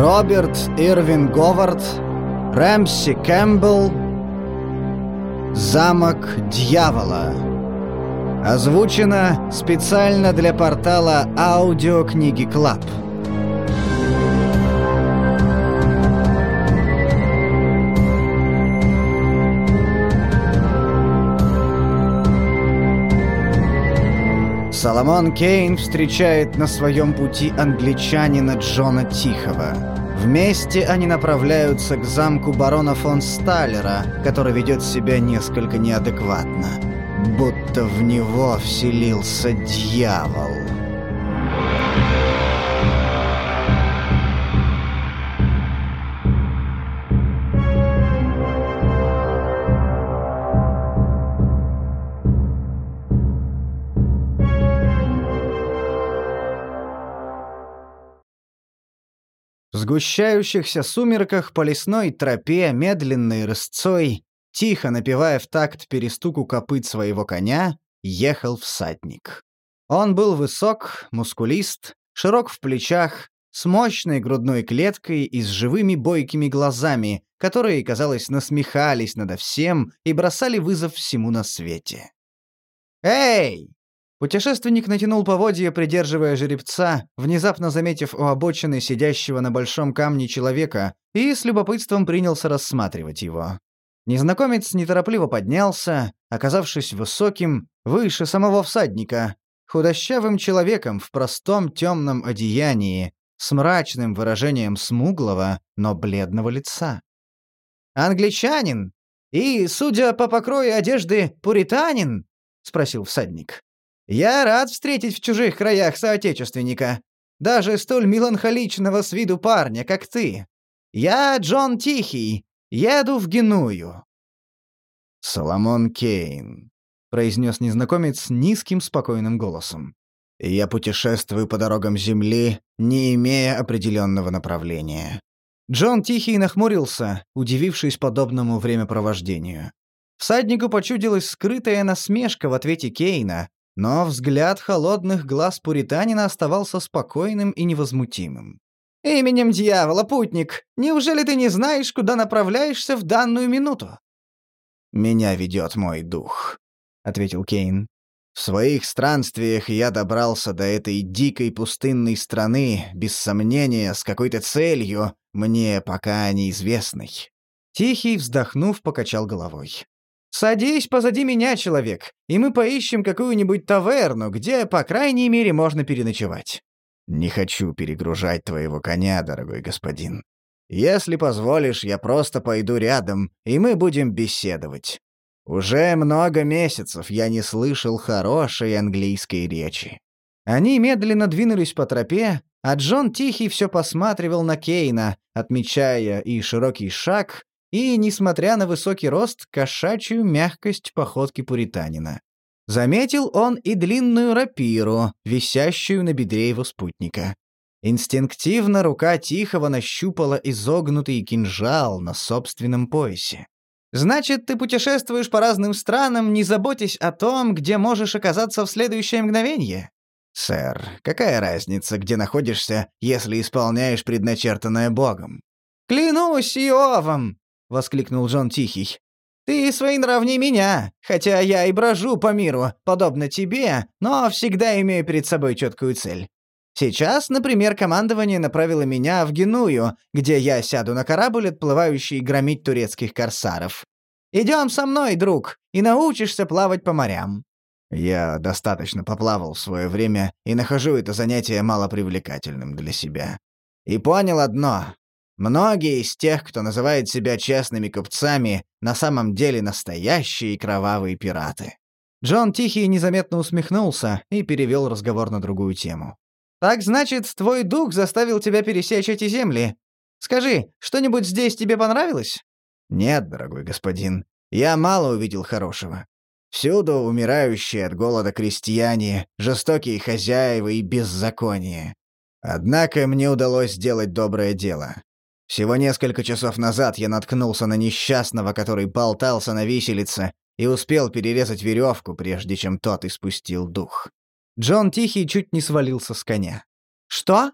Роберт Ирвин Говард, Рэмси Кэмпбелл, «Замок дьявола». Озвучено специально для портала аудиокниги Клаб. Соломон Кейн встречает на своем пути англичанина Джона Тихого. Вместе они направляются к замку барона фон Сталлера, который ведет себя несколько неадекватно. Будто в него вселился дьявол. Сгущающихся сумерках по лесной тропе, медленной рысцой, тихо напевая в такт перестуку копыт своего коня, ехал всадник. Он был высок, мускулист, широк в плечах, с мощной грудной клеткой и с живыми бойкими глазами, которые, казалось, насмехались надо всем и бросали вызов всему на свете. «Эй!» Путешественник натянул поводья, придерживая жеребца, внезапно заметив у обочины сидящего на большом камне человека, и с любопытством принялся рассматривать его. Незнакомец неторопливо поднялся, оказавшись высоким, выше самого всадника, худощавым человеком в простом темном одеянии, с мрачным выражением смуглого, но бледного лица. «Англичанин? И, судя по покрою одежды, пуританин?» — спросил всадник. «Я рад встретить в чужих краях соотечественника, даже столь меланхоличного с виду парня, как ты. Я Джон Тихий, еду в Геную». «Соломон Кейн», — произнес незнакомец низким спокойным голосом. «Я путешествую по дорогам Земли, не имея определенного направления». Джон Тихий нахмурился, удивившись подобному времяпровождению. Всаднику почудилась скрытая насмешка в ответе Кейна, но взгляд холодных глаз пуританина оставался спокойным и невозмутимым. «Именем дьявола, путник, неужели ты не знаешь, куда направляешься в данную минуту?» «Меня ведет мой дух», — ответил Кейн. «В своих странствиях я добрался до этой дикой пустынной страны, без сомнения, с какой-то целью, мне пока неизвестной». Тихий, вздохнув, покачал головой. «Садись позади меня, человек, и мы поищем какую-нибудь таверну, где, по крайней мере, можно переночевать». «Не хочу перегружать твоего коня, дорогой господин. Если позволишь, я просто пойду рядом, и мы будем беседовать. Уже много месяцев я не слышал хорошей английской речи». Они медленно двинулись по тропе, а Джон Тихий все посматривал на Кейна, отмечая и широкий шаг, и, несмотря на высокий рост, кошачью мягкость походки пуританина. Заметил он и длинную рапиру, висящую на бедре его спутника. Инстинктивно рука Тихого нащупала изогнутый кинжал на собственном поясе. «Значит, ты путешествуешь по разным странам, не заботясь о том, где можешь оказаться в следующее мгновение?» «Сэр, какая разница, где находишься, если исполняешь предначертанное Богом?» «Клянусь Иовом!» — воскликнул Джон Тихий. «Ты своенравней меня, хотя я и брожу по миру, подобно тебе, но всегда имею перед собой четкую цель. Сейчас, например, командование направило меня в Геную, где я сяду на корабль, отплывающий громить турецких корсаров. Идем со мной, друг, и научишься плавать по морям». Я достаточно поплавал в свое время и нахожу это занятие малопривлекательным для себя. И понял одно. Многие из тех, кто называет себя честными купцами, на самом деле настоящие кровавые пираты. Джон Тихий незаметно усмехнулся и перевел разговор на другую тему. «Так значит, твой дух заставил тебя пересечь эти земли. Скажи, что-нибудь здесь тебе понравилось?» «Нет, дорогой господин, я мало увидел хорошего. Всюду умирающие от голода крестьяне, жестокие хозяева и беззаконие. Однако мне удалось сделать доброе дело. Всего несколько часов назад я наткнулся на несчастного, который болтался на виселице, и успел перерезать веревку, прежде чем тот испустил дух. Джон Тихий чуть не свалился с коня. «Что?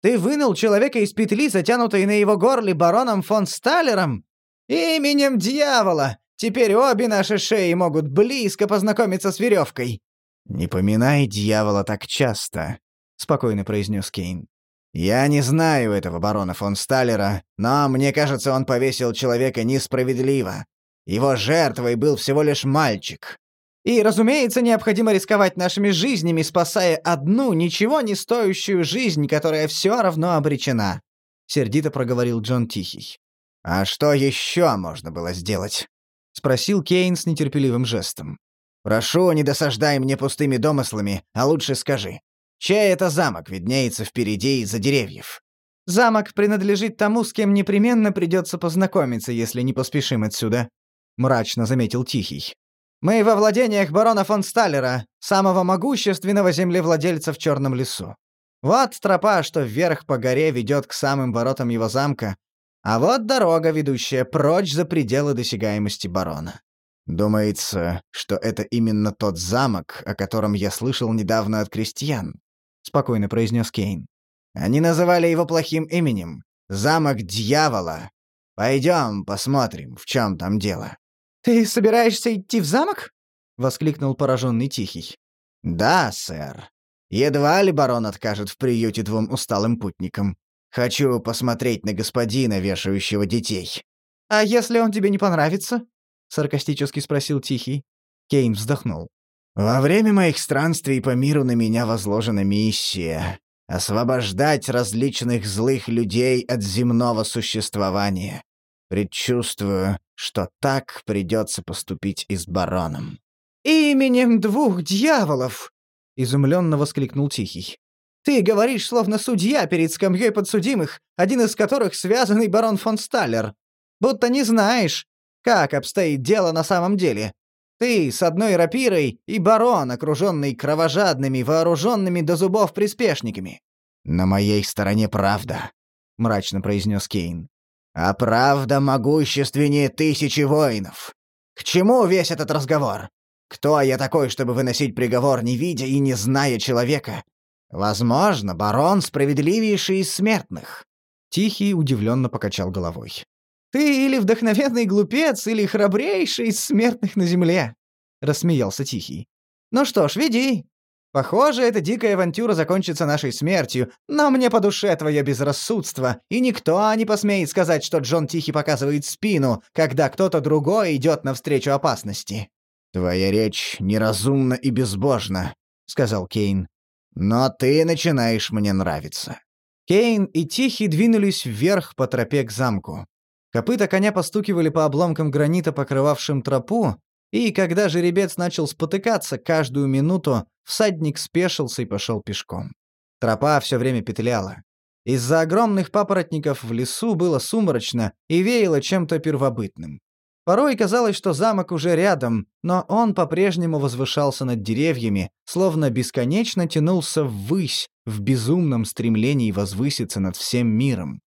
Ты вынул человека из петли, затянутой на его горле бароном фон Сталлером? Именем дьявола! Теперь обе наши шеи могут близко познакомиться с веревкой!» «Не поминай дьявола так часто», — спокойно произнес Кейн. «Я не знаю этого барона фон Сталлера, но мне кажется, он повесил человека несправедливо. Его жертвой был всего лишь мальчик. И, разумеется, необходимо рисковать нашими жизнями, спасая одну ничего не стоящую жизнь, которая все равно обречена», — сердито проговорил Джон Тихий. «А что еще можно было сделать?» — спросил Кейн с нетерпеливым жестом. «Прошу, не досаждай мне пустыми домыслами, а лучше скажи, чей это замок виднеется впереди из-за деревьев?» «Замок принадлежит тому, с кем непременно придется познакомиться, если не поспешим отсюда», — мрачно заметил Тихий. Мы во владениях барона фон Сталлера, самого могущественного землевладельца в Черном лесу. Вот тропа, что вверх по горе ведет к самым воротам его замка, а вот дорога, ведущая прочь за пределы досягаемости барона. Думается, что это именно тот замок, о котором я слышал недавно от крестьян, спокойно произнес Кейн. Они называли его плохим именем замок дьявола. Пойдем, посмотрим, в чем там дело. «Ты собираешься идти в замок?» — воскликнул пораженный Тихий. «Да, сэр. Едва ли барон откажет в приюте двум усталым путникам. Хочу посмотреть на господина, вешающего детей». «А если он тебе не понравится?» — саркастически спросил Тихий. Кейн вздохнул. «Во время моих странствий по миру на меня возложена миссия — освобождать различных злых людей от земного существования. Предчувствую, что так придется поступить и с бароном. «Именем двух дьяволов!» — изумленно воскликнул Тихий. «Ты говоришь, словно судья перед скамьей подсудимых, один из которых связанный барон фон Сталлер. Будто не знаешь, как обстоит дело на самом деле. Ты с одной рапирой и барон, окруженный кровожадными, вооруженными до зубов приспешниками». «На моей стороне правда», — мрачно произнес Кейн. А правда могущественнее тысячи воинов. К чему весь этот разговор? Кто я такой, чтобы выносить приговор, не видя и не зная человека? Возможно, барон справедливейший из смертных. Тихий удивленно покачал головой. «Ты или вдохновенный глупец, или храбрейший из смертных на земле», — рассмеялся Тихий. «Ну что ж, веди. Похоже, эта дикая авантюра закончится нашей смертью, но мне по душе твое безрассудство, и никто не посмеет сказать, что Джон Тихий показывает спину, когда кто-то другой идет навстречу опасности». «Твоя речь неразумна и безбожна», — сказал Кейн. «Но ты начинаешь мне нравиться». Кейн и Тихий двинулись вверх по тропе к замку. Копыта коня постукивали по обломкам гранита, покрывавшим тропу, и когда жеребец начал спотыкаться каждую минуту, всадник спешился и пошел пешком. Тропа все время петляла. Из-за огромных папоротников в лесу было сумрачно и веяло чем-то первобытным. Порой казалось, что замок уже рядом, но он по-прежнему возвышался над деревьями, словно бесконечно тянулся ввысь, в безумном стремлении возвыситься над всем миром.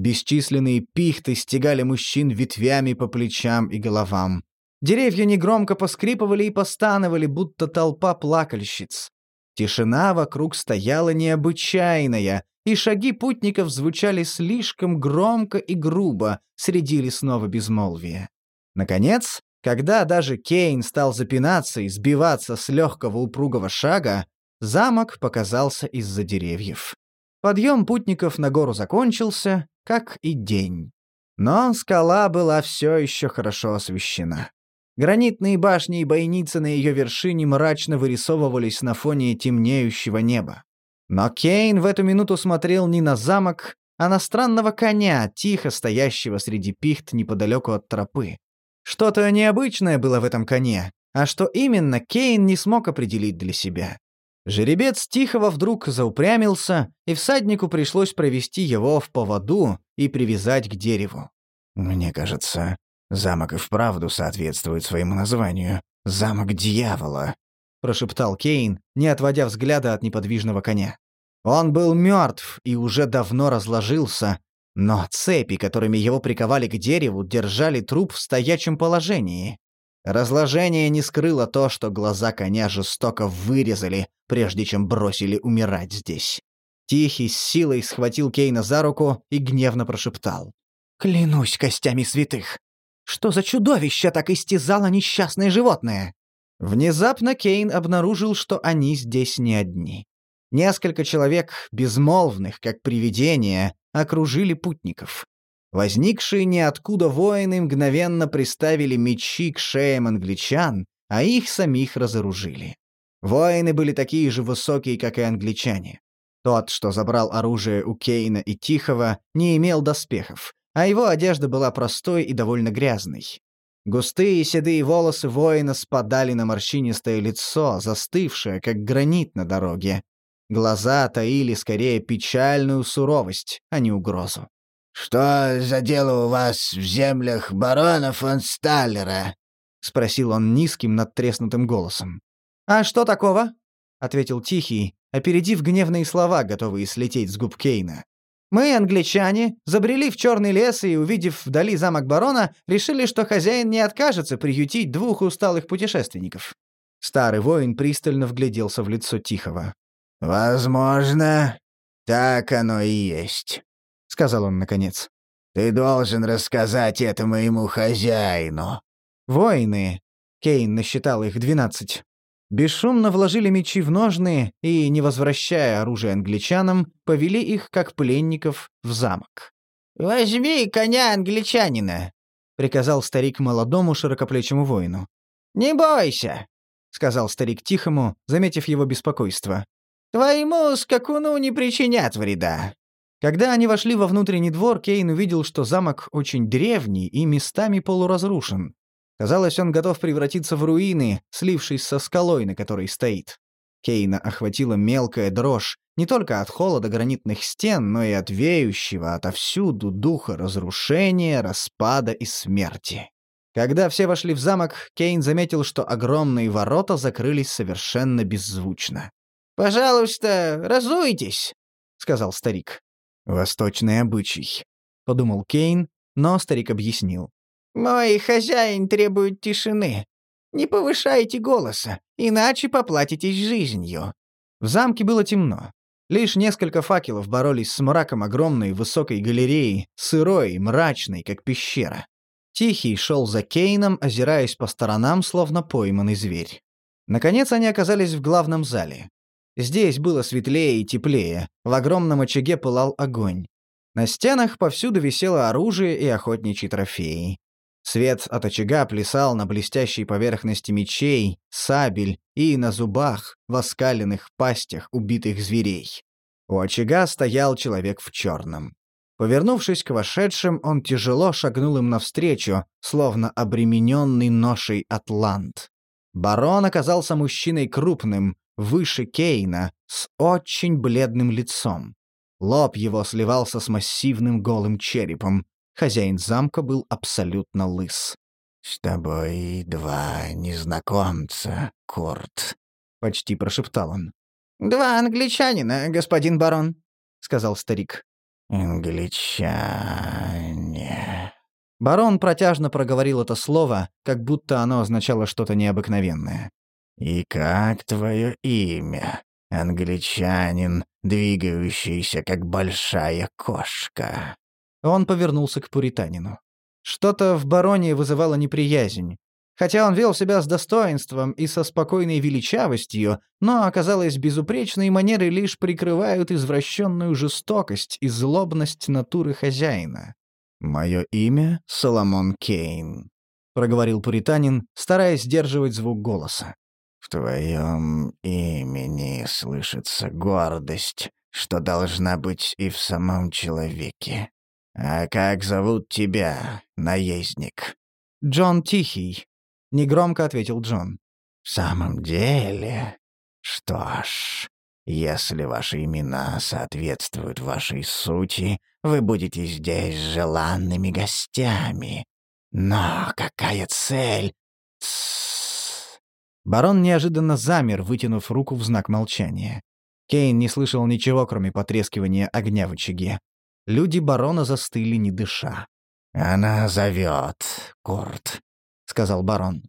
Бесчисленные пихты стегали мужчин ветвями по плечам и головам. Деревья негромко поскрипывали и постановали, будто толпа плакальщиц. Тишина вокруг стояла необычайная, и шаги путников звучали слишком громко и грубо среди лесного безмолвия. Наконец, когда даже Кейн стал запинаться и сбиваться с легкого упругого шага, замок показался из-за деревьев. Подъем путников на гору закончился, как и день. Но скала была все еще хорошо освещена. Гранитные башни и бойницы на ее вершине мрачно вырисовывались на фоне темнеющего неба. Но Кейн в эту минуту смотрел не на замок, а на странного коня, тихо стоящего среди пихт неподалеку от тропы. Что-то необычное было в этом коне, а что именно, Кейн не смог определить для себя. Жеребец Тихого вдруг заупрямился, и всаднику пришлось провести его в поводу и привязать к дереву. «Мне кажется, Замок и вправду соответствует своему названию. Замок дьявола», — прошептал Кейн, не отводя взгляда от неподвижного коня. Он был мертв и уже давно разложился, но цепи, которыми его приковали к дереву, держали труп в стоячем положении. Разложение не скрыло то, что глаза коня жестоко вырезали, прежде чем бросили умирать здесь. Тихий с силой схватил Кейна за руку и гневно прошептал. «Клянусь костями святых! Что за чудовище так истязало несчастное животное?» Внезапно Кейн обнаружил, что они здесь не одни. Несколько человек, безмолвных, как привидения, окружили путников. Возникшие ниоткуда воины мгновенно приставили мечи к шеям англичан, а их самих разоружили. Воины были такие же высокие, как и англичане. Тот, что забрал оружие у Кейна и Тихого, не имел доспехов, а его одежда была простой и довольно грязной. Густые седые волосы воина спадали на морщинистое лицо, застывшее, как гранит на дороге. Глаза таили скорее печальную суровость, а не угрозу. «Что за дело у вас в землях барона фон Сталлера?» — спросил он низким, надтреснутым голосом. «А что такого?» — ответил Тихий, опередив гневные слова, готовые слететь с губ Кейна. Мы, англичане, забрели в черный лес и, увидев вдали замок барона, решили, что хозяин не откажется приютить двух усталых путешественников. Старый воин пристально вгляделся в лицо Тихого. «Возможно, так оно и есть», — сказал он наконец. «Ты должен рассказать это моему хозяину». Воины, Кейн насчитал их двенадцать, бесшумно вложили мечи в ножны и, не возвращая оружие англичанам, повели их, как пленников, в замок. «Возьми коня англичанина», — приказал старик молодому широкоплечему воину. «Не бойся», — сказал старик тихому, заметив его беспокойство. «Твоему скакуну не причинят вреда». Когда они вошли во внутренний двор, Кейн увидел, что замок очень древний и местами полуразрушен. Казалось, он готов превратиться в руины, слившись со скалой, на которой стоит. Кейна охватила мелкая дрожь не только от холода гранитных стен, но и от веющего отовсюду духа разрушения, распада и смерти. Когда все вошли в замок, Кейн заметил, что огромные ворота закрылись совершенно беззвучно. «Пожалуйста, разуйтесь», — сказал старик. «Восточный обычай», — подумал Кейн, но старик объяснил. «Мой хозяин требует тишины. Не повышайте голоса, иначе поплатитесь жизнью». В замке было темно. Лишь несколько факелов боролись с мраком огромной высокой галереи, сырой, мрачной, как пещера. Тихий шел за Кейном, озираясь по сторонам, словно пойманный зверь. Наконец они оказались в главном зале. Здесь было светлее и теплее, в огромном очаге пылал огонь. На стенах повсюду висело оружие и охотничьи трофеи. Свет от очага плясал на блестящей поверхности мечей, сабель и на зубах, в оскаленных пастях убитых зверей. У очага стоял человек в черном. Повернувшись к вошедшим, он тяжело шагнул им навстречу, словно обремененный ношей атлант. Барон оказался мужчиной крупным, выше Кейна, с очень бледным лицом. Лоб его сливался с массивным голым черепом, Хозяин замка был абсолютно лыс. «С тобой два незнакомца, Курт», — почти прошептал он. «Два англичанина, господин барон», — сказал старик. «Англичане...» Барон протяжно проговорил это слово, как будто оно означало что-то необыкновенное. «И как твое имя, англичанин, двигающийся, как большая кошка?» Он повернулся к пуританину. Что-то в бароне вызывало неприязнь. Хотя он вел себя с достоинством и со спокойной величавостью, но, оказалось, безупречные манеры лишь прикрывают извращенную жестокость и злобность натуры хозяина. «Мое имя — Соломон Кейн», — проговорил пуританин, стараясь сдерживать звук голоса. «В твоем имени слышится гордость, что должна быть и в самом человеке. «А как зовут тебя, наездник?» «Джон Тихий», — негромко ответил Джон. «В самом деле? Что ж, если ваши имена соответствуют вашей сути, вы будете здесь желанными гостями. Но какая цель? Тссс. Барон неожиданно замер, вытянув руку в знак молчания. Кейн не слышал ничего, кроме потрескивания огня в очаге. Люди барона застыли, не дыша. «Она зовет, Курт», — сказал барон.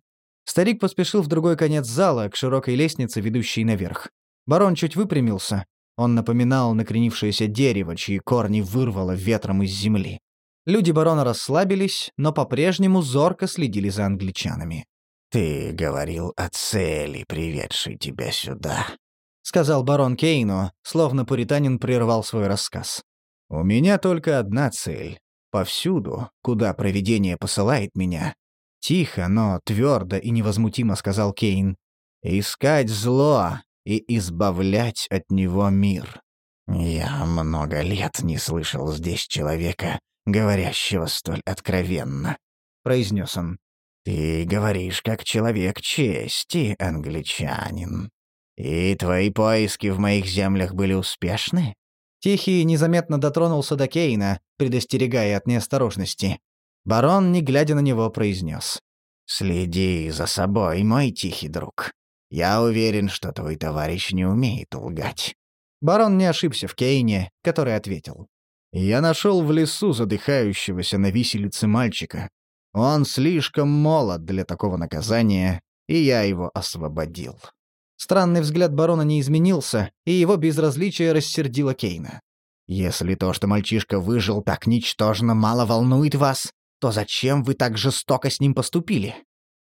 Старик поспешил в другой конец зала, к широкой лестнице, ведущей наверх. Барон чуть выпрямился. Он напоминал накренившееся дерево, чьи корни вырвало ветром из земли. Люди барона расслабились, но по-прежнему зорко следили за англичанами. «Ты говорил о цели, приведшей тебя сюда», — сказал барон Кейну, словно пуританин прервал свой рассказ. «У меня только одна цель. Повсюду, куда провидение посылает меня». Тихо, но твердо и невозмутимо сказал Кейн. «Искать зло и избавлять от него мир». «Я много лет не слышал здесь человека, говорящего столь откровенно», — произнес он. «Ты говоришь как человек чести, англичанин. И твои поиски в моих землях были успешны?» Тихий незаметно дотронулся до Кейна, предостерегая от неосторожности. Барон, не глядя на него, произнес. «Следи за собой, мой тихий друг. Я уверен, что твой товарищ не умеет лгать». Барон не ошибся в Кейне, который ответил. «Я нашел в лесу задыхающегося на виселице мальчика. Он слишком молод для такого наказания, и я его освободил». Странный взгляд барона не изменился, и его безразличие рассердило Кейна. «Если то, что мальчишка выжил, так ничтожно мало волнует вас, то зачем вы так жестоко с ним поступили?»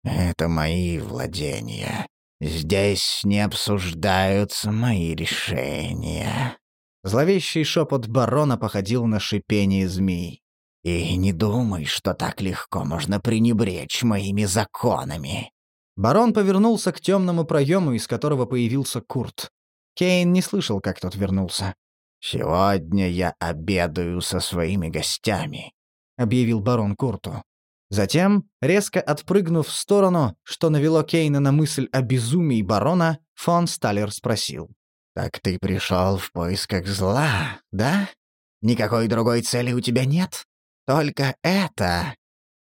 «Это мои владения. Здесь не обсуждаются мои решения». Зловещий шепот барона походил на шипение змей. «И не думай, что так легко можно пренебречь моими законами. Барон повернулся к темному проему, из которого появился Курт. Кейн не слышал, как тот вернулся. «Сегодня я обедаю со своими гостями», — объявил барон Курту. Затем, резко отпрыгнув в сторону, что навело Кейна на мысль о безумии барона, фон Сталлер спросил. «Так ты пришел в поисках зла, да? Никакой другой цели у тебя нет? Только это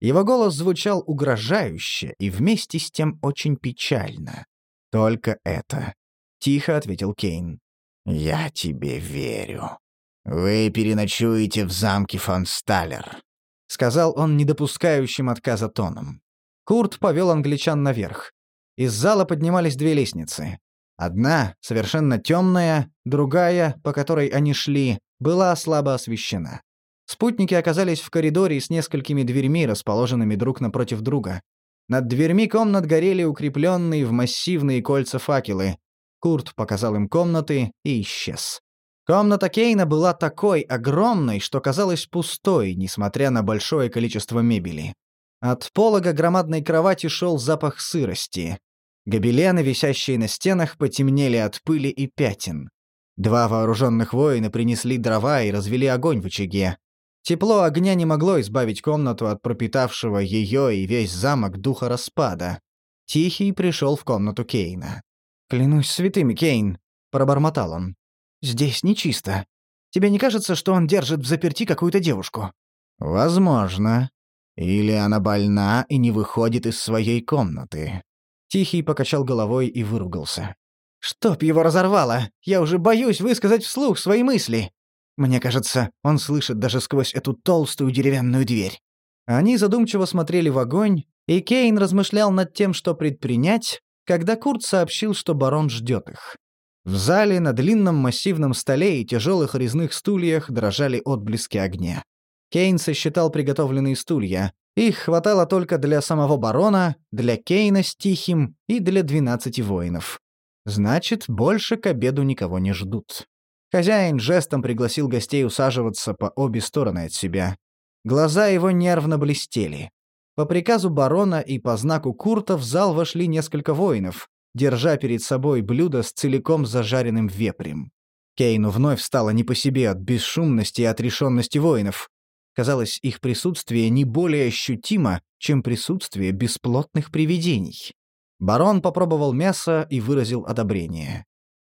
его голос звучал угрожающе и вместе с тем очень печально. «Только это», — тихо ответил Кейн. «Я тебе верю. Вы переночуете в замке фон Сталлер», — сказал он недопускающим отказа тоном. Курт повел англичан наверх. Из зала поднимались две лестницы. Одна, совершенно темная, другая, по которой они шли, была слабо освещена. Спутники оказались в коридоре с несколькими дверьми, расположенными друг напротив друга. Над дверьми комнат горели укрепленные в массивные кольца факелы. Курт показал им комнаты и исчез. Комната Кейна была такой огромной, что казалась пустой, несмотря на большое количество мебели. От полога громадной кровати шел запах сырости. Гобелены, висящие на стенах, потемнели от пыли и пятен. Два вооруженных воина принесли дрова и развели огонь в очаге. Тепло огня не могло избавить комнату от пропитавшего ее и весь замок духа распада. Тихий пришел в комнату Кейна. «Клянусь святыми, Кейн», — пробормотал он. «Здесь нечисто. Тебе не кажется, что он держит в заперти какую-то девушку?» «Возможно. Или она больна и не выходит из своей комнаты». Тихий покачал головой и выругался. «Чтоб его разорвало! Я уже боюсь высказать вслух свои мысли!» Мне кажется, он слышит даже сквозь эту толстую деревянную дверь. Они задумчиво смотрели в огонь, и Кейн размышлял над тем, что предпринять, когда Курт сообщил, что барон ждет их. В зале на длинном массивном столе и тяжелых резных стульях дрожали отблески огня. Кейн сосчитал приготовленные стулья. Их хватало только для самого барона, для Кейна с Тихим и для двенадцати воинов. Значит, больше к обеду никого не ждут. Хозяин жестом пригласил гостей усаживаться по обе стороны от себя. Глаза его нервно блестели. По приказу барона и по знаку Курта в зал вошли несколько воинов, держа перед собой блюдо с целиком зажаренным вепрем. Кейну вновь стало не по себе от бесшумности и отрешенности воинов. Казалось, их присутствие не более ощутимо, чем присутствие бесплотных привидений. Барон попробовал мясо и выразил одобрение.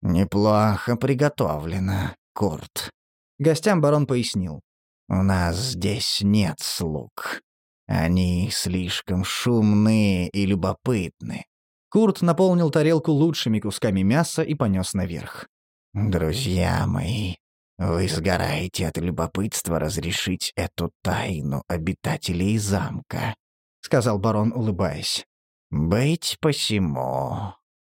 «Неплохо приготовлено, Курт». Гостям барон пояснил. «У нас здесь нет слуг. Они слишком шумные и любопытны». Курт наполнил тарелку лучшими кусками мяса и понес наверх. «Друзья мои, вы сгораете от любопытства разрешить эту тайну обитателей замка», — сказал барон, улыбаясь. «Быть посему.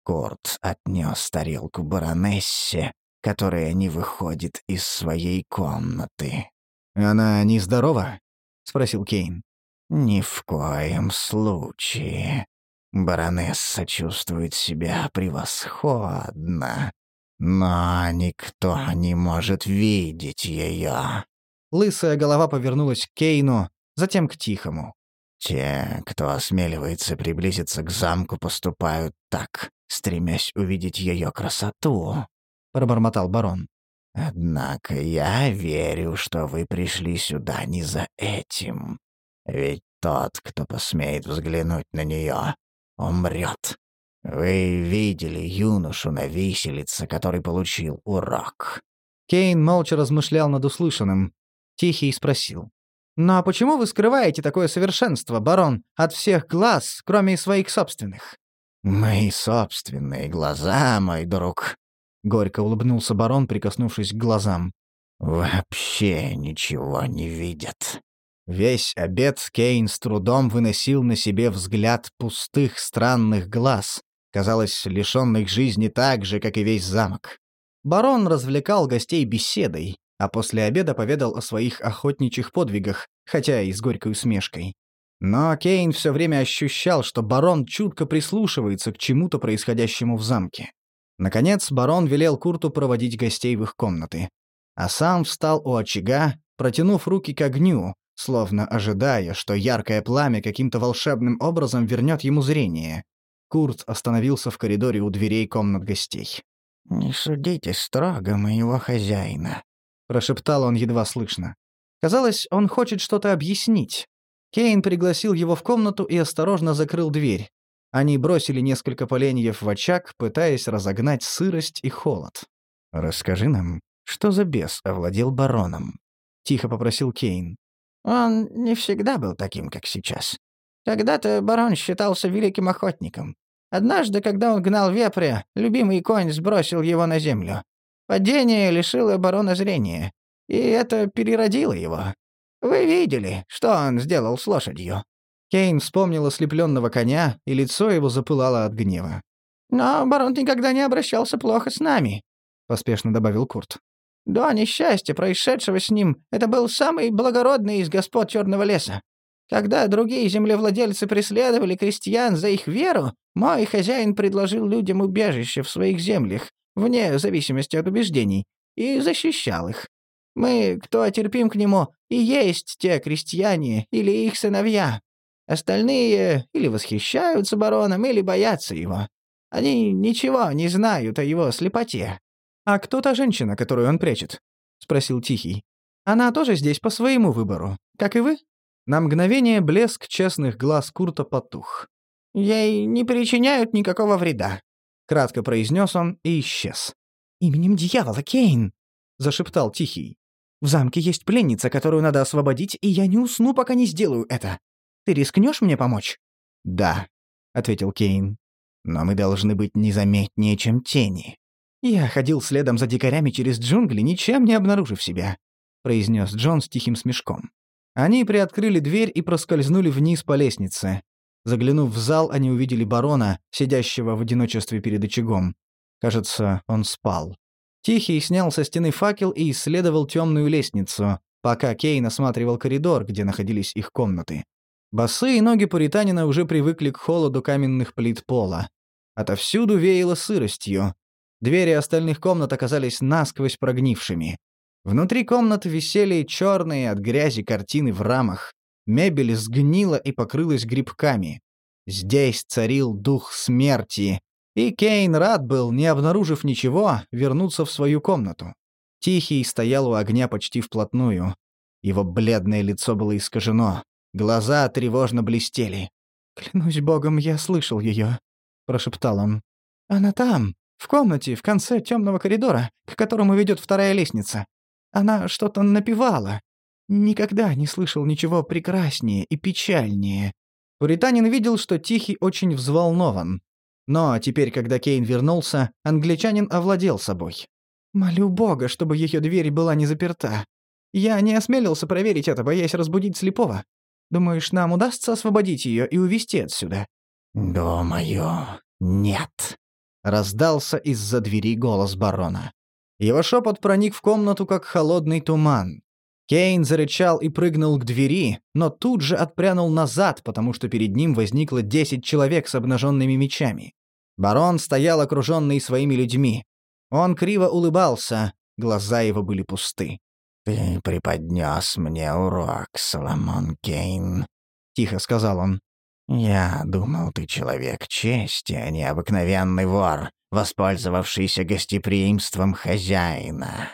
Корт отнес тарелку баронессе, которая не выходит из своей комнаты». «Она нездорова?» — спросил Кейн. «Ни в коем случае. Баронесса чувствует себя превосходно, но никто не может видеть ее». Лысая голова повернулась к Кейну, затем к Тихому. «Те, кто осмеливается приблизиться к замку, поступают так, стремясь увидеть ее красоту», — пробормотал барон. «Однако я верю, что вы пришли сюда не за этим. Ведь тот, кто посмеет взглянуть на нее, умрет. Вы видели юношу на виселице, который получил урок». Кейн молча размышлял над услышанным. Тихий спросил. «Ну а почему вы скрываете такое совершенство, барон, от всех глаз, кроме своих собственных?» «Мои собственные глаза, мой друг», — горько улыбнулся барон, прикоснувшись к глазам. «Вообще ничего не видят». Весь обед Кейн с трудом выносил на себе взгляд пустых странных глаз, казалось, лишенных жизни так же, как и весь замок. Барон развлекал гостей беседой, а после обеда поведал о своих охотничьих подвигах, хотя и с горькой усмешкой. Но Кейн все время ощущал, что барон чутко прислушивается к чему-то происходящему в замке. Наконец, барон велел Курту проводить гостей в их комнаты. А сам встал у очага, протянув руки к огню, словно ожидая, что яркое пламя каким-то волшебным образом вернет ему зрение. Курт остановился в коридоре у дверей комнат гостей. «Не судите строго моего хозяина», — прошептал он едва слышно. Казалось, он хочет что-то объяснить. Кейн пригласил его в комнату и осторожно закрыл дверь. Они бросили несколько поленьев в очаг, пытаясь разогнать сырость и холод. «Расскажи нам, что за бес овладел бароном?» — тихо попросил Кейн. Он не всегда был таким, как сейчас. Когда-то барон считался великим охотником. Однажды, когда он гнал вепря, любимый конь сбросил его на землю. Падение лишило барона зрения, и это переродило его. Вы видели, что он сделал с лошадью?» Кейн вспомнил ослепленного коня, и лицо его запылало от гнева. «Но барон никогда не обращался плохо с нами», — поспешно добавил Курт. До несчастья, происшедшего с ним, это был самый благородный из господ Черного леса. Когда другие землевладельцы преследовали крестьян за их веру, мой хозяин предложил людям убежище в своих землях, вне зависимости от убеждений, и защищал их. Мы, кто терпим к нему, и есть те крестьяне или их сыновья. Остальные или восхищаются бароном, или боятся его. Они ничего не знают о его слепоте. «А кто та женщина, которую он прячет?» — спросил Тихий. «Она тоже здесь по своему выбору, как и вы?» На мгновение блеск честных глаз Курта потух. «Ей не причиняют никакого вреда», — кратко произнес он и исчез. «Именем дьявола, Кейн!» — зашептал Тихий. «В замке есть пленница, которую надо освободить, и я не усну, пока не сделаю это. Ты рискнешь мне помочь?» «Да», — ответил Кейн. «Но мы должны быть незаметнее, чем тени». «Я ходил следом за дикарями через джунгли, ничем не обнаружив себя», — произнес Джон с тихим смешком. Они приоткрыли дверь и проскользнули вниз по лестнице. Заглянув в зал, они увидели барона, сидящего в одиночестве перед очагом. Кажется, он спал. Тихий снял со стены факел и исследовал темную лестницу, пока Кейн осматривал коридор, где находились их комнаты. Босые ноги Пуританина уже привыкли к холоду каменных плит пола. Отовсюду веяло сыростью, Двери остальных комнат оказались насквозь прогнившими. Внутри комнат висели черные от грязи картины в рамах. Мебель сгнила и покрылась грибками. Здесь царил дух смерти, и Кейн рад был, не обнаружив ничего, вернуться в свою комнату. Тихий стоял у огня почти вплотную. Его бледное лицо было искажено, глаза тревожно блестели. «Клянусь богом, я слышал ее», — прошептал он. «Она там, в комнате, в конце темного коридора, к которому ведет вторая лестница. Она что-то напевала. Никогда не слышал ничего прекраснее и печальнее. Пуританин видел, что Тихий очень взволнован. Но теперь, когда Кейн вернулся, англичанин овладел собой. «Молю Бога, чтобы ее дверь была не заперта. Я не осмелился проверить это, боясь разбудить слепого. Думаешь, нам удастся освободить ее и увезти отсюда?» «Думаю, нет», Раздался из-за двери голос барона. Его шепот проник в комнату, как холодный туман. Кейн зарычал и прыгнул к двери, но тут же отпрянул назад, потому что перед ним возникло десять человек с обнаженными мечами. Барон стоял окруженный своими людьми. Он криво улыбался, глаза его были пусты. «Ты преподнес мне урок, Соломон Кейн», — тихо сказал он. «Я думал, ты человек чести, а не обыкновенный вор, воспользовавшийся гостеприимством хозяина».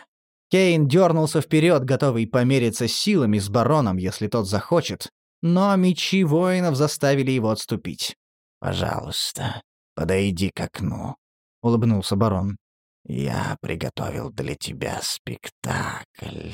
Кейн дернулся вперед, готовый помериться силами с бароном, если тот захочет, но мечи воинов заставили его отступить. «Пожалуйста, подойди к окну», — улыбнулся барон. «Я приготовил для тебя спектакль».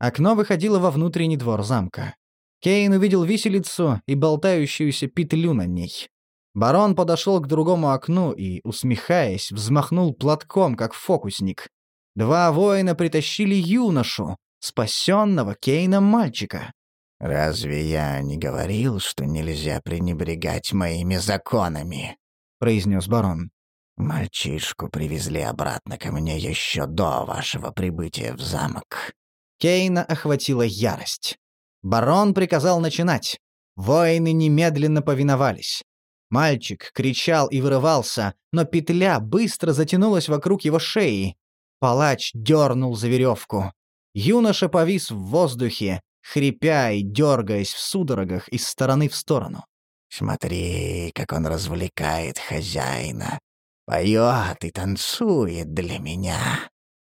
Окно выходило во внутренний двор замка. Кейн увидел виселицу и болтающуюся петлю на ней. Барон подошел к другому окну и, усмехаясь, взмахнул платком, как фокусник, Два воина притащили юношу, спасенного Кейном мальчика. «Разве я не говорил, что нельзя пренебрегать моими законами?» — произнес барон. «Мальчишку привезли обратно ко мне еще до вашего прибытия в замок». Кейна охватила ярость. Барон приказал начинать. Воины немедленно повиновались. Мальчик кричал и вырывался, но петля быстро затянулась вокруг его шеи, Палач дернул за веревку. Юноша повис в воздухе, хрипя и дергаясь в судорогах из стороны в сторону. «Смотри, как он развлекает хозяина. Поет и танцует для меня».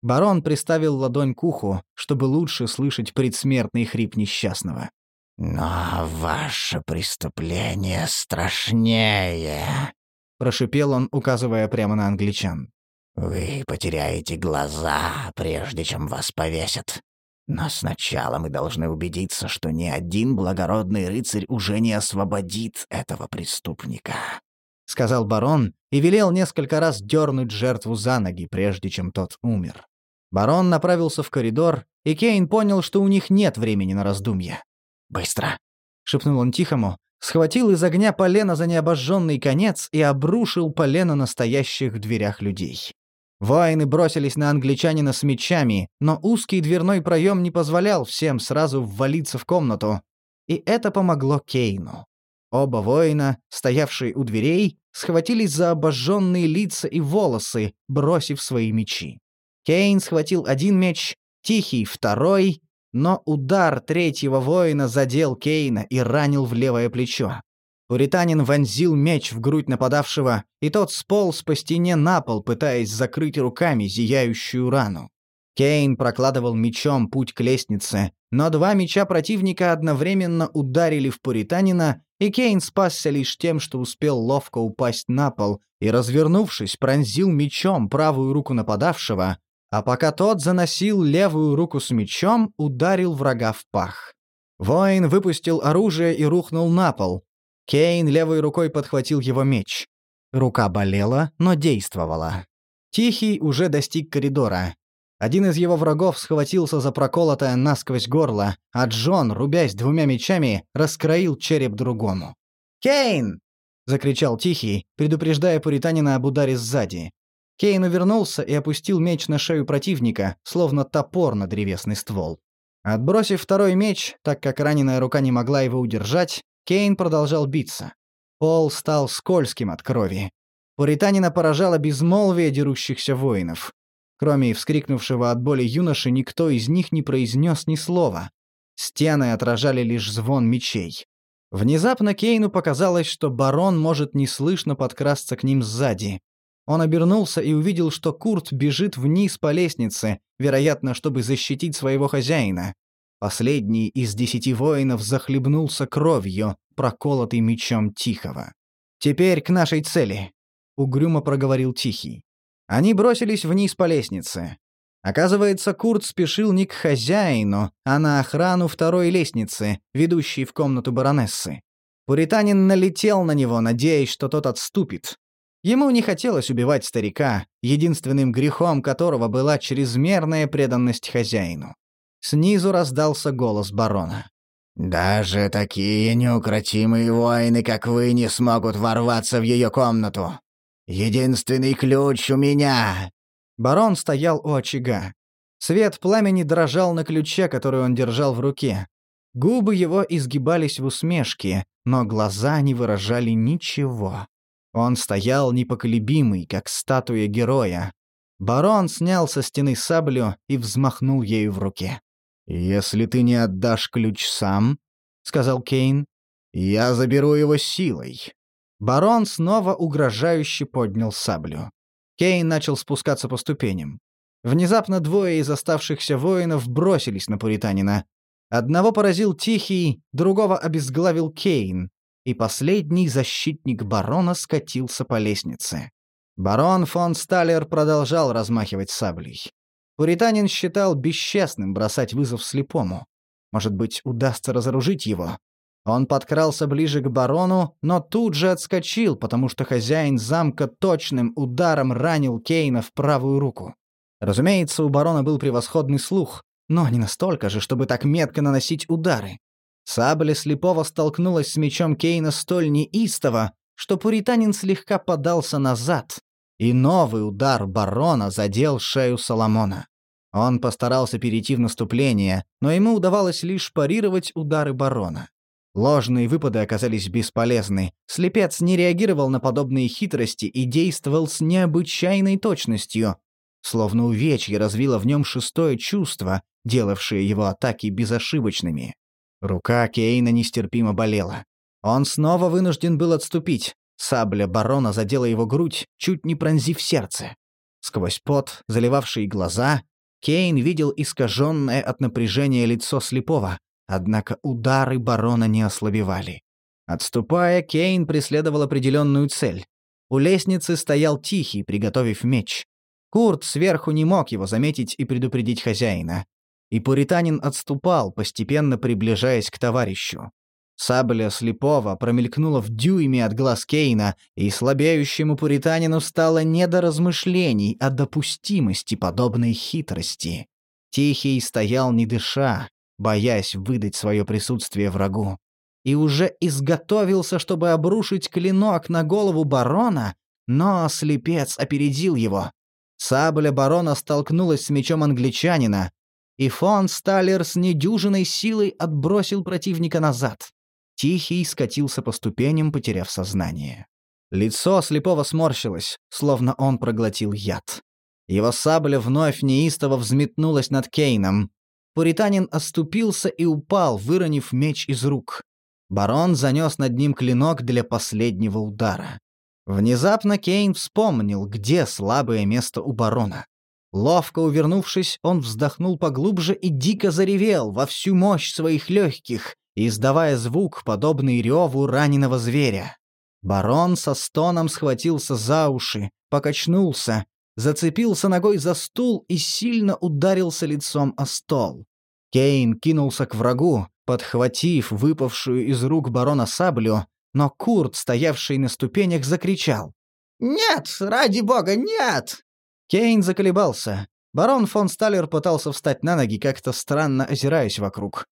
Барон приставил ладонь к уху, чтобы лучше слышать предсмертный хрип несчастного. «Но ваше преступление страшнее», — прошипел он, указывая прямо на англичан. Вы потеряете глаза, прежде чем вас повесят. Но сначала мы должны убедиться, что ни один благородный рыцарь уже не освободит этого преступника», — сказал барон и велел несколько раз дернуть жертву за ноги, прежде чем тот умер. Барон направился в коридор, и Кейн понял, что у них нет времени на раздумья. «Быстро!» — шепнул он тихому, схватил из огня полено за необожженный конец и обрушил полено настоящих в дверях людей. Воины бросились на англичанина с мечами, но узкий дверной проем не позволял всем сразу ввалиться в комнату. И это помогло Кейну. Оба воина, стоявшие у дверей, схватились за обожженные лица и волосы, бросив свои мечи. Кейн схватил один меч, Тихий — второй, но удар третьего воина задел Кейна и ранил в левое плечо. Пуританин вонзил меч в грудь нападавшего, и тот сполз по стене на пол, пытаясь закрыть руками зияющую рану. Кейн прокладывал мечом путь к лестнице, но два меча противника одновременно ударили в Пуританина, и Кейн спасся лишь тем, что успел ловко упасть на пол и, развернувшись, пронзил мечом правую руку нападавшего, а пока тот заносил левую руку с мечом, ударил врага в пах. Воин выпустил оружие и рухнул на пол, Кейн левой рукой подхватил его меч. Рука болела, но действовала. Тихий уже достиг коридора. Один из его врагов схватился за проколотое насквозь горло, а Джон, рубясь двумя мечами, раскроил череп другому. «Кейн!» — закричал Тихий, предупреждая Пуританина об ударе сзади. Кейн увернулся и опустил меч на шею противника, словно топор на древесный ствол. Отбросив второй меч, так как раненая рука не могла его удержать, Кейн продолжал биться. Пол стал скользким от крови. Пуританина поражало безмолвие дерущихся воинов. Кроме вскрикнувшего от боли юноши, никто из них не произнес ни слова. Стены отражали лишь звон мечей. Внезапно Кейну показалось, что барон может неслышно подкрасться к ним сзади. Он обернулся и увидел, что Курт бежит вниз по лестнице, вероятно, чтобы защитить своего хозяина. Последний из десяти воинов захлебнулся кровью, проколотый мечом Тихого. «Теперь к нашей цели», — угрюмо проговорил Тихий. Они бросились вниз по лестнице. Оказывается, Курт спешил не к хозяину, а на охрану второй лестницы, ведущей в комнату баронессы. Пуританин налетел на него, надеясь, что тот отступит. Ему не хотелось убивать старика, единственным грехом которого была чрезмерная преданность хозяину. Снизу раздался голос барона. «Даже такие неукротимые воины, как вы, не смогут ворваться в ее комнату. Единственный ключ у меня. Барон стоял у очага. Свет пламени дрожал на ключе, который он держал в руке. Губы его изгибались в усмешке, но глаза не выражали ничего. Он стоял непоколебимый, как статуя героя. Барон снял со стены саблю и взмахнул ею в руке. «Если ты не отдашь ключ сам», — сказал Кейн, — «я заберу его силой». Барон снова угрожающе поднял саблю. Кейн начал спускаться по ступеням. Внезапно двое из оставшихся воинов бросились на пуританина. Одного поразил Тихий, другого обезглавил Кейн, и последний защитник барона скатился по лестнице. Барон фон Сталлер продолжал размахивать саблей. Пуританин считал бесчестным бросать вызов слепому. Может быть, удастся разоружить его. Он подкрался ближе к барону, но тут же отскочил, потому что хозяин замка точным ударом ранил Кейна в правую руку. Разумеется, у барона был превосходный слух, но не настолько же, чтобы так метко наносить удары. Сабля слепого столкнулась с мечом Кейна столь неистово, что пуританин слегка подался назад, и новый удар барона задел шею Соломона. Он постарался перейти в наступление, но ему удавалось лишь парировать удары барона. Ложные выпады оказались бесполезны. Слепец не реагировал на подобные хитрости и действовал с необычайной точностью, словно увечье развило в нем шестое чувство, делавшее его атаки безошибочными. Рука Кейна нестерпимо болела. Он снова вынужден был отступить. Сабля барона задела его грудь, чуть не пронзив сердце. Сквозь пот, заливавший глаза, Кейн видел искаженное от напряжения лицо слепого, однако удары барона не ослабевали. Отступая, Кейн преследовал определенную цель. У лестницы стоял Тихий, приготовив меч. Курт сверху не мог его заметить и предупредить хозяина. И пуританин отступал, постепенно приближаясь к товарищу. Сабля слепого промелькнула в дюйме от глаз Кейна, и слабеющему пуританину стало не до размышлений о допустимости подобной хитрости. Тихий стоял не дыша, боясь выдать свое присутствие врагу. И уже изготовился, чтобы обрушить клинок на голову барона, но слепец опередил его. Сабля барона столкнулась с мечом англичанина, и фон Сталлер с недюжиной силой отбросил противника назад. Тихий скатился по ступеням, потеряв сознание. Лицо слепого сморщилось, словно он проглотил яд. Его сабля вновь неистово взметнулась над Кейном. Пуританин оступился и упал, выронив меч из рук. Барон занес над ним клинок для последнего удара. Внезапно Кейн вспомнил, где слабое место у барона. Ловко увернувшись, он вздохнул поглубже и дико заревел во всю мощь своих легких, издавая звук, подобный реву раненого зверя. Барон со стоном схватился за уши, покачнулся, зацепился ногой за стул и сильно ударился лицом о стол. Кейн кинулся к врагу, подхватив выпавшую из рук барона саблю, но Курт, стоявший на ступенях, закричал. «Нет, ради бога, нет!» Кейн заколебался. Барон фон Сталлер пытался встать на ноги, как-то странно озираясь вокруг.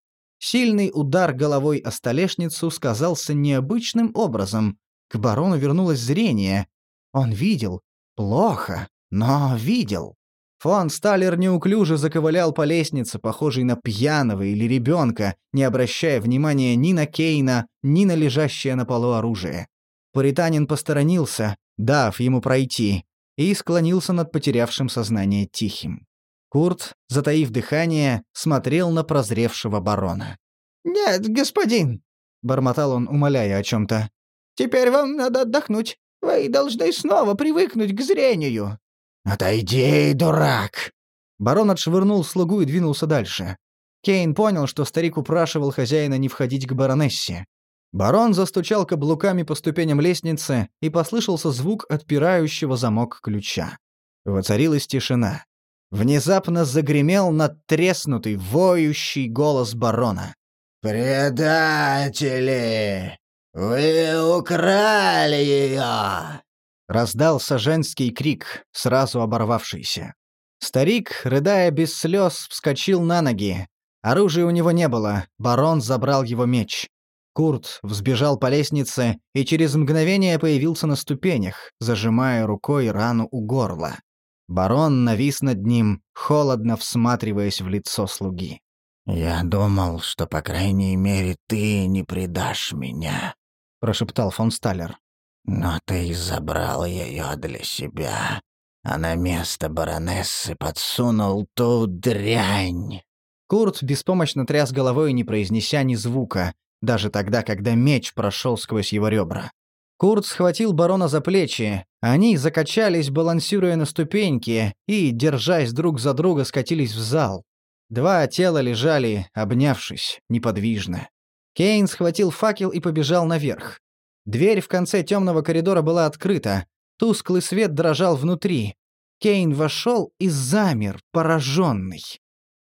Сильный удар головой о столешницу сказался необычным образом. К барону вернулось зрение. Он видел. Плохо, но видел. Фон Сталлер неуклюже заковылял по лестнице, похожей на пьяного или ребенка, не обращая внимания ни на Кейна, ни на лежащее на полу оружие. Пуританин посторонился, дав ему пройти, и склонился над потерявшим сознание Тихим. Курт, затаив дыхание, смотрел на прозревшего барона. «Нет, господин!» — бормотал он, умоляя о чем-то. «Теперь вам надо отдохнуть. Вы должны снова привыкнуть к зрению». «Отойди, дурак!» Барон отшвырнул слугу и двинулся дальше. Кейн понял, что старик упрашивал хозяина не входить к баронессе. Барон застучал каблуками по ступеням лестницы, и послышался звук отпирающего замок ключа. Воцарилась тишина. Внезапно загремел надтреснутый, воющий голос барона. «Предатели! Вы украли ее!» Раздался женский крик, сразу оборвавшийся. Старик, рыдая без слез, вскочил на ноги. Оружия у него не было, барон забрал его меч. Курт взбежал по лестнице и через мгновение появился на ступенях, зажимая рукой рану у горла. Барон навис над ним, холодно всматриваясь в лицо слуги. «Я думал, что, по крайней мере, ты не предашь меня», — прошептал фон Сталлер. «Но ты забрал ее для себя, а на место баронессы подсунул ту дрянь». Курт беспомощно тряс головой, не произнеся ни звука, даже тогда, когда меч прошел сквозь его ребра. Курт схватил барона за плечи, они закачались, балансируя на ступеньке, и, держась друг за друга, скатились в зал. Два тела лежали, обнявшись, неподвижно. Кейн схватил факел и побежал наверх. Дверь в конце темного коридора была открыта. Тусклый свет дрожал внутри. Кейн вошел и замер, пораженный.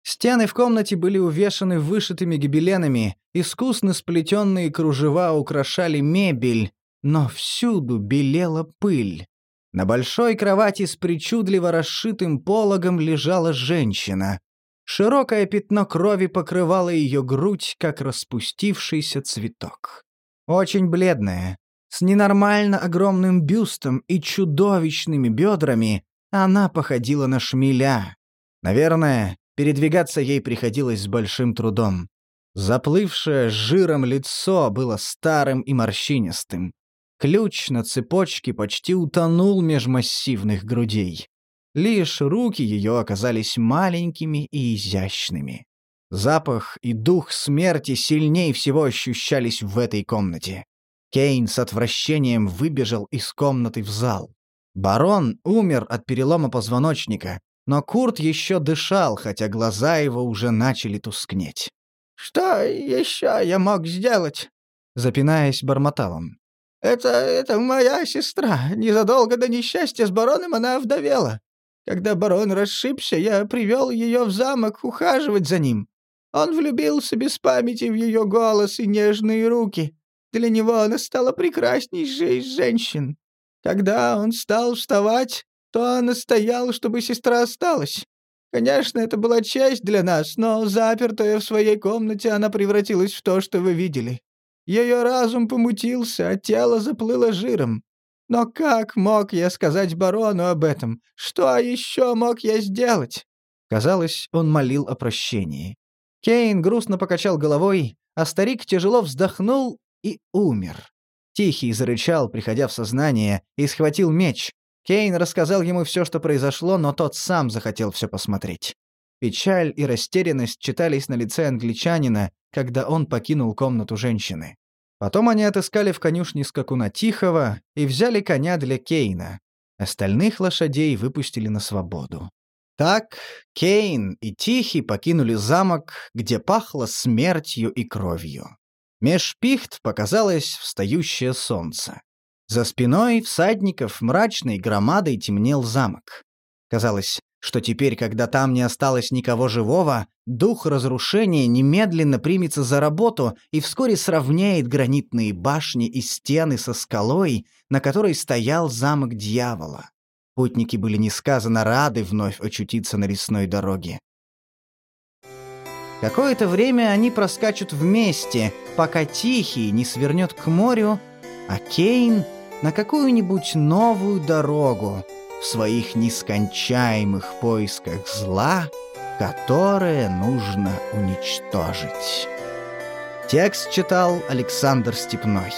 Стены в комнате были увешаны вышитыми гобеленами, искусно сплетенные кружева украшали мебель, но всюду белела пыль. На большой кровати с причудливо расшитым пологом лежала женщина. Широкое пятно крови покрывало ее грудь, как распустившийся цветок. Очень бледная, с ненормально огромным бюстом и чудовищными бедрами, она походила на шмеля. Наверное, передвигаться ей приходилось с большим трудом. Заплывшее жиром лицо было старым и морщинистым. Ключ на цепочке почти утонул меж массивных грудей. Лишь руки ее оказались маленькими и изящными. Запах и дух смерти сильнее всего ощущались в этой комнате. Кейн с отвращением выбежал из комнаты в зал. Барон умер от перелома позвоночника, но Курт еще дышал, хотя глаза его уже начали тускнеть. «Что еще я мог сделать?» Запинаясь, бормотал он. «Это... это моя сестра. Незадолго до несчастья с бароном она вдовела. Когда барон расшибся, я привел ее в замок ухаживать за ним. Он влюбился без памяти в ее голос и нежные руки. Для него она стала прекраснейшей из женщин. Когда он стал вставать, то она стояла, чтобы сестра осталась. Конечно, это была честь для нас, но запертая в своей комнате она превратилась в то, что вы видели. Ее разум помутился, а тело заплыло жиром. Но как мог я сказать барону об этом? Что еще мог я сделать?» Казалось, он молил о прощении. Кейн грустно покачал головой, а старик тяжело вздохнул и умер. Тихий зарычал, приходя в сознание, и схватил меч. Кейн рассказал ему все, что произошло, но тот сам захотел все посмотреть. Печаль и растерянность читались на лице англичанина, когда он покинул комнату женщины. Потом они отыскали в конюшне скакуна Тихого и взяли коня для Кейна. Остальных лошадей выпустили на свободу. Так Кейн и Тихий покинули замок, где пахло смертью и кровью. Меж пихт показалось встающее солнце. За спиной всадников мрачной громадой темнел замок. Казалось, что теперь, когда там не осталось никого живого, дух разрушения немедленно примется за работу и вскоре сравняет гранитные башни и стены со скалой, на которой стоял замок дьявола. Путники были несказанно рады вновь очутиться на лесной дороге. Какое-то время они проскачут вместе, пока Тихий не свернет к морю, а Кейн — на какую-нибудь новую дорогу, своих нескончаемых поисках зла, которое нужно уничтожить. Текст читал Александр Степной.